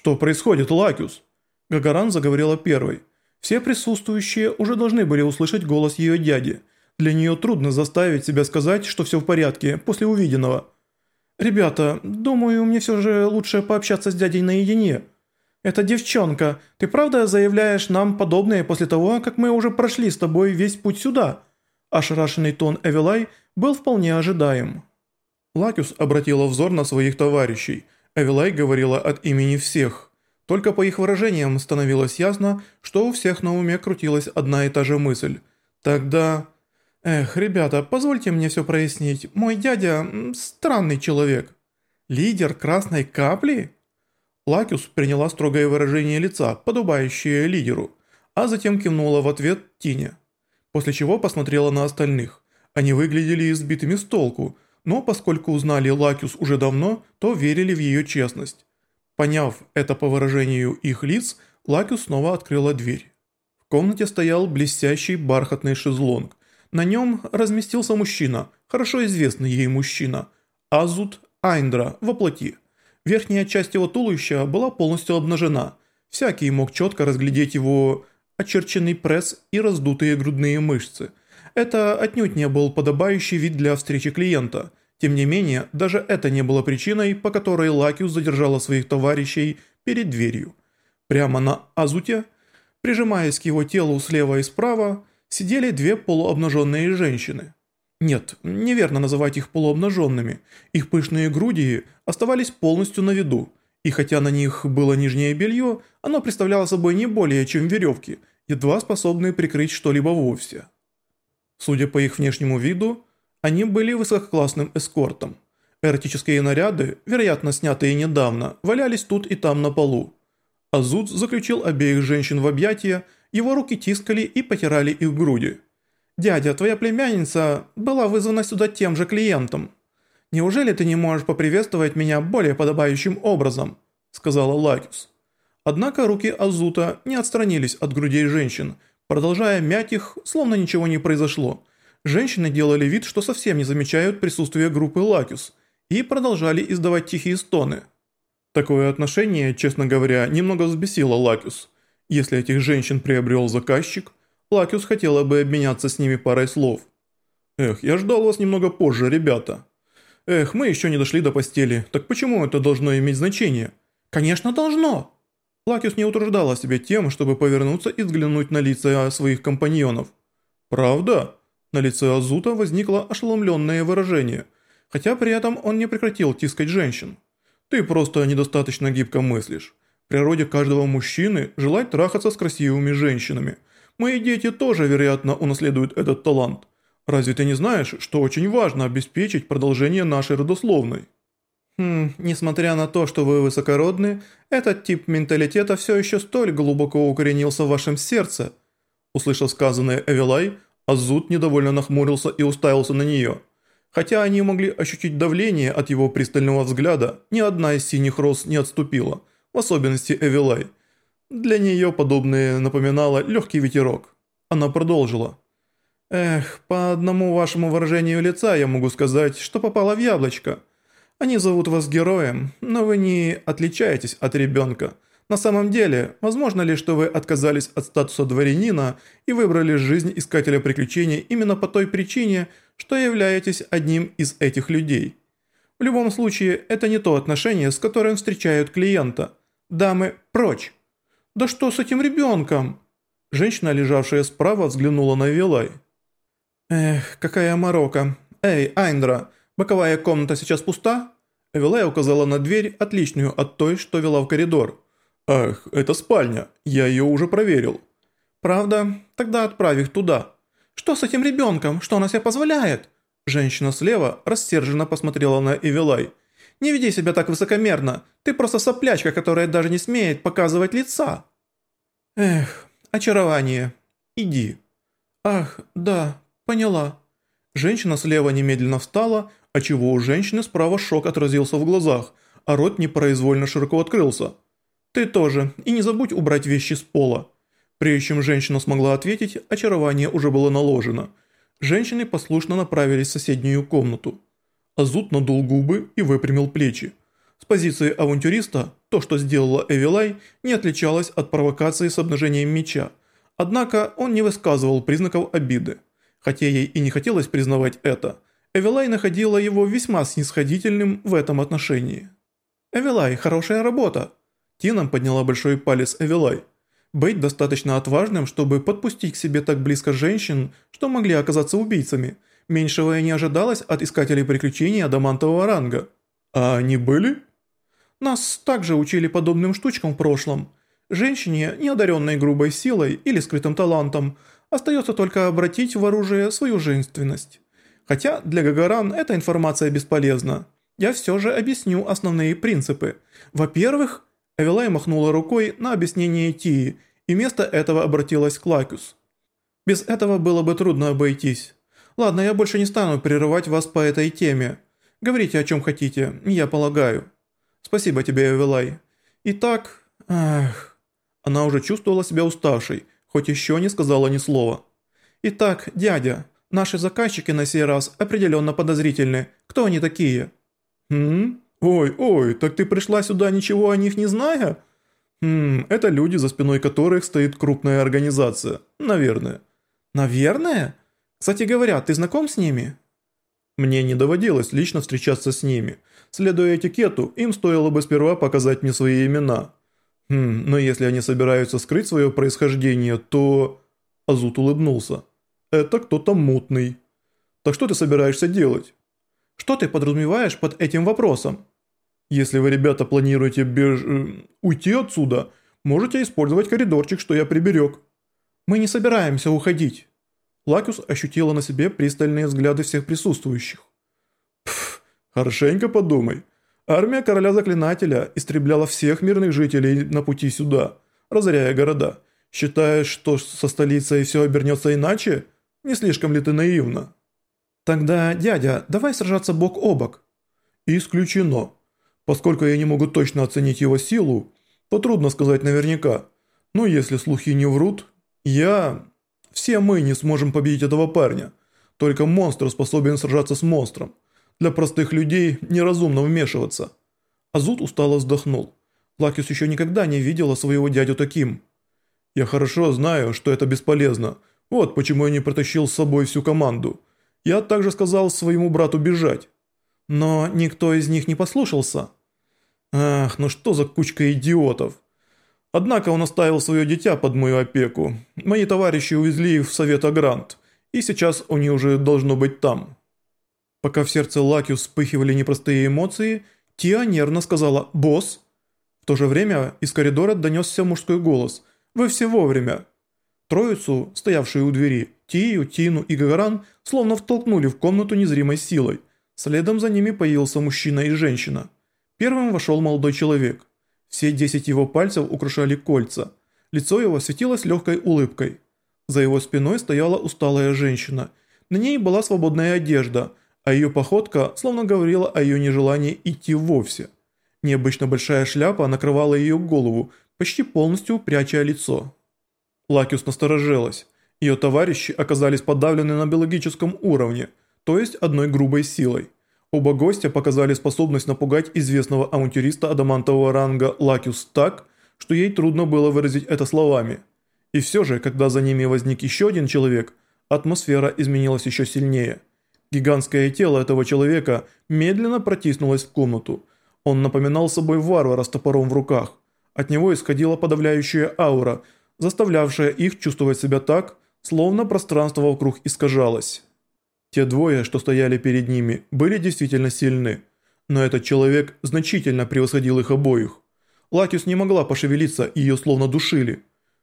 «Что происходит, Лакиус?» Гагаран заговорила первой. Все присутствующие уже должны были услышать голос ее дяди. Для нее трудно заставить себя сказать, что все в порядке, после увиденного. «Ребята, думаю, мне все же лучше пообщаться с дядей наедине. Это девчонка, ты правда заявляешь нам подобное после того, как мы уже прошли с тобой весь путь сюда?» Ошарашенный тон Эвелай был вполне ожидаем. Лакюс обратила взор на своих товарищей. Эвилай говорила от имени всех. Только по их выражениям становилось ясно, что у всех на уме крутилась одна и та же мысль. Тогда... Эх, ребята, позвольте мне все прояснить. Мой дядя – странный человек. Лидер красной капли? Лакюс приняла строгое выражение лица, подобающее лидеру, а затем кивнула в ответ Тине. После чего посмотрела на остальных. Они выглядели сбитыми с толку, но поскольку знали Лакюс уже давно, то верили в ее честность. Поняв это по выражению их лиц, Лакюс снова открыла дверь. В комнате стоял блестящий бархатный шезлонг. На нем разместился мужчина, хорошо известный ей мужчина, Азут Айндра, во плоти. Верхняя часть его туловища была полностью обнажена. Всякий мог четко разглядеть его очерченный пресс и раздутые грудные мышцы. Это отнюдь не был подобающий вид для встречи клиента. Тем не менее, даже это не было причиной, по которой Лакиус задержала своих товарищей перед дверью. Прямо на Азуте, прижимаясь к его телу слева и справа, сидели две полуобнаженные женщины. Нет, неверно называть их полуобнаженными. Их пышные груди оставались полностью на виду, и хотя на них было нижнее белье, оно представляло собой не более чем веревки, едва способные прикрыть что-либо вовсе. Судя по их внешнему виду, они были высококлассным эскортом. Эротические наряды, вероятно снятые недавно, валялись тут и там на полу. Азуд заключил обеих женщин в объятия, его руки тискали и потирали их груди. «Дядя, твоя племянница была вызвана сюда тем же клиентом. Неужели ты не можешь поприветствовать меня более подобающим образом?» сказала Лакюс. Однако руки Азута не отстранились от грудей женщин, продолжая мять их, словно ничего не произошло. Женщины делали вид, что совсем не замечают присутствие группы Лакюс, и продолжали издавать тихие стоны. Такое отношение, честно говоря, немного взбесило Лакюс. Если этих женщин приобрел заказчик, Лакюс хотела бы обменяться с ними парой слов. «Эх, я ждал вас немного позже, ребята». «Эх, мы еще не дошли до постели, так почему это должно иметь значение?» «Конечно должно!» Лакюс не утруждала себя тем, чтобы повернуться и взглянуть на лица своих компаньонов. «Правда?» На лице Азута возникло ошеломленное выражение, хотя при этом он не прекратил тискать женщин. «Ты просто недостаточно гибко мыслишь. В природе каждого мужчины желать трахаться с красивыми женщинами. Мои дети тоже, вероятно, унаследуют этот талант. Разве ты не знаешь, что очень важно обеспечить продолжение нашей родословной?» Хм, несмотря на то, что вы высокородны, этот тип менталитета все еще столь глубоко укоренился в вашем сердце. Услышав сказанное Эвелай, Азут недовольно нахмурился и уставился на нее. Хотя они могли ощутить давление от его пристального взгляда, ни одна из синих роз не отступила, в особенности Эвелай. Для нее подобное напоминало легкий ветерок. Она продолжила. «Эх, по одному вашему выражению лица я могу сказать, что попала в яблочко». Они зовут вас героем, но вы не отличаетесь от ребенка. На самом деле, возможно ли, что вы отказались от статуса дворянина и выбрали жизнь искателя приключений именно по той причине, что являетесь одним из этих людей? В любом случае, это не то отношение, с которым встречают клиента. Дамы, прочь! Да что с этим ребенком? Женщина, лежавшая справа, взглянула на Вилай. Эх, какая морока. Эй, Айндра, «Боковая комната сейчас пуста?» Эвелай указала на дверь, отличную от той, что вела в коридор. «Ах, это спальня, я ее уже проверил». «Правда? Тогда отправь их туда». «Что с этим ребенком? Что она себе позволяет?» Женщина слева рассерженно посмотрела на Эвелай. «Не веди себя так высокомерно. Ты просто соплячка, которая даже не смеет показывать лица». «Эх, очарование. Иди». «Ах, да, поняла». Женщина слева немедленно встала отчего у женщины справа шок отразился в глазах, а рот непроизвольно широко открылся. «Ты тоже, и не забудь убрать вещи с пола». Прежде чем женщина смогла ответить, очарование уже было наложено. Женщины послушно направились в соседнюю комнату. Азут надул губы и выпрямил плечи. С позиции авантюриста, то, что сделала Эвилай, не отличалось от провокации с обнажением меча. Однако он не высказывал признаков обиды. Хотя ей и не хотелось признавать это, Эвилай находила его весьма снисходительным в этом отношении. «Эвилай, хорошая работа!» Тином подняла большой палец Эвилай. Быть достаточно отважным, чтобы подпустить к себе так близко женщин, что могли оказаться убийцами. Меньшего и не ожидалось от искателей приключений адамантового ранга. А они были? Нас также учили подобным штучкам в прошлом. Женщине, не одаренной грубой силой или скрытым талантом, остается только обратить в оружие свою женственность. Хотя для Гагаран эта информация бесполезна. Я все же объясню основные принципы. Во-первых, Эвелай махнула рукой на объяснение Тии и вместо этого обратилась к Лакюс. Без этого было бы трудно обойтись. Ладно, я больше не стану прерывать вас по этой теме. Говорите о чем хотите, я полагаю. Спасибо тебе, Эвелай. Итак, ах... Она уже чувствовала себя уставшей, хоть еще не сказала ни слова. «Итак, дядя, наши заказчики на сей раз определенно подозрительны. Кто они такие?» «Хм? Ой, ой, так ты пришла сюда ничего о них не зная?» «Хм, это люди, за спиной которых стоит крупная организация. Наверное». «Наверное? Кстати говоря, ты знаком с ними?» Мне не доводилось лично встречаться с ними. Следуя этикету, им стоило бы сперва показать мне свои имена. Хм, но если они собираются скрыть свое происхождение, то... Азут улыбнулся. Это кто-то мутный. Так что ты собираешься делать? Что ты подразумеваешь под этим вопросом? Если вы, ребята, планируете беж... Э, уйти отсюда, можете использовать коридорчик, что я приберег. Мы не собираемся уходить. Лакиус ощутила на себе пристальные взгляды всех присутствующих. Пф, хорошенько подумай. Армия короля заклинателя истребляла всех мирных жителей на пути сюда, разоряя города. Считаешь, что со столицей все обернется иначе? Не слишком ли ты наивна? Тогда, дядя, давай сражаться бок о бок. Исключено. Поскольку я не могу точно оценить его силу, то трудно сказать наверняка. Но если слухи не врут, я... Все мы не сможем победить этого парня. Только монстр способен сражаться с монстром. Для простых людей неразумно вмешиваться. Азут устало вздохнул. Лакис еще никогда не видела своего дядю таким. Я хорошо знаю, что это бесполезно. Вот почему я не протащил с собой всю команду. Я также сказал своему брату бежать. Но никто из них не послушался. Ах, ну что за кучка идиотов. Однако он оставил свое дитя под мою опеку. Мои товарищи увезли их в Совет Агрант, и сейчас они уже должно быть там. Пока в сердце Лаки вспыхивали непростые эмоции, Тиа нервно сказала «Босс». В то же время из коридора донесся мужской голос «Вы все вовремя». Троицу, стоявшую у двери, Тию, Тину и Гагаран, словно втолкнули в комнату незримой силой. Следом за ними появился мужчина и женщина. Первым вошел молодой человек. Все десять его пальцев украшали кольца. Лицо его светилось легкой улыбкой. За его спиной стояла усталая женщина. На ней была свободная одежда, а ее походка словно говорила о ее нежелании идти вовсе. Необычно большая шляпа накрывала ее голову, почти полностью пряча лицо. Лакюс насторожилась. Ее товарищи оказались подавлены на биологическом уровне, то есть одной грубой силой. Оба гостя показали способность напугать известного авантюриста адамантового ранга Лакюс так, что ей трудно было выразить это словами. И все же, когда за ними возник еще один человек, атмосфера изменилась еще сильнее. Гигантское тело этого человека медленно протиснулось в комнату. Он напоминал собой варвара с топором в руках. От него исходила подавляющая аура, заставлявшая их чувствовать себя так, словно пространство вокруг искажалось. Те двое, что стояли перед ними, были действительно сильны, но этот человек значительно превосходил их обоих. Лакиус не могла пошевелиться, ее словно душили.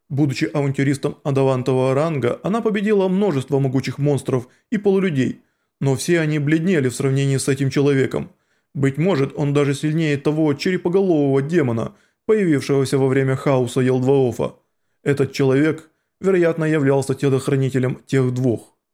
Будучи авантюристом адавантового ранга, она победила множество могучих монстров и полулюдей, но все они бледнели в сравнении с этим человеком. Быть может, он даже сильнее того черепоголового демона, появившегося во время хаоса Елдваофа. Этот человек, вероятно, являлся телохранителем тех двух.